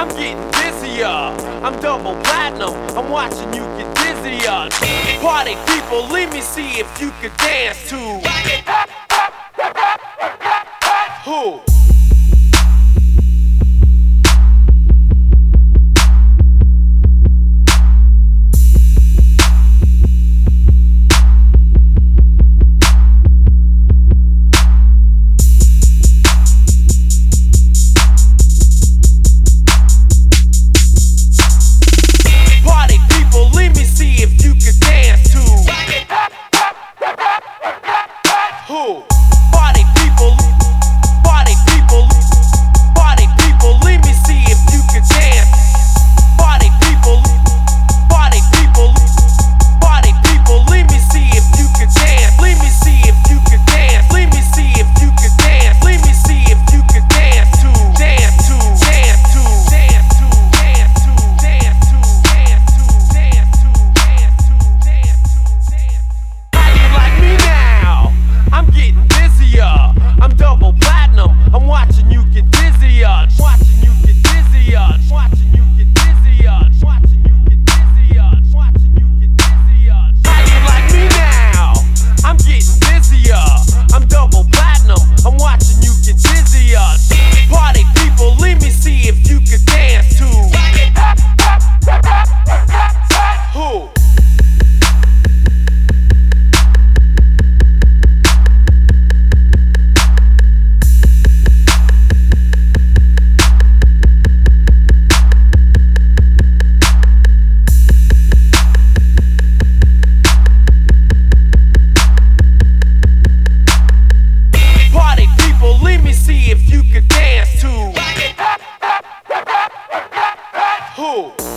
I'm getting busier. I'm double platinum. I'm watching you get dizzier. Party people, let me see if you could dance to. Who? Who?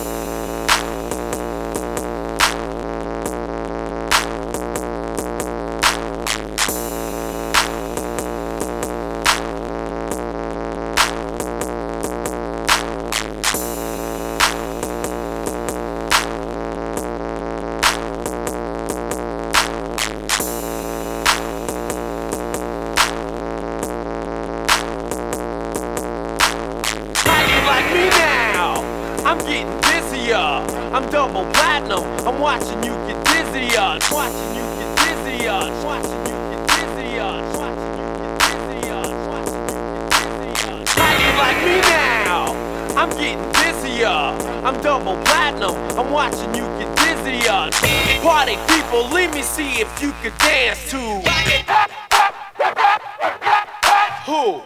I'm getting busier. I'm double platinum. I'm watching you get dizzier. Watching you get dizzier. Watching you get dizzier. Watching you get dizzier. Watching you get dizzier. You like me now? I'm getting busier. I'm double platinum. I'm watching you get dizzier. Party people, let me see if you could dance to. Who?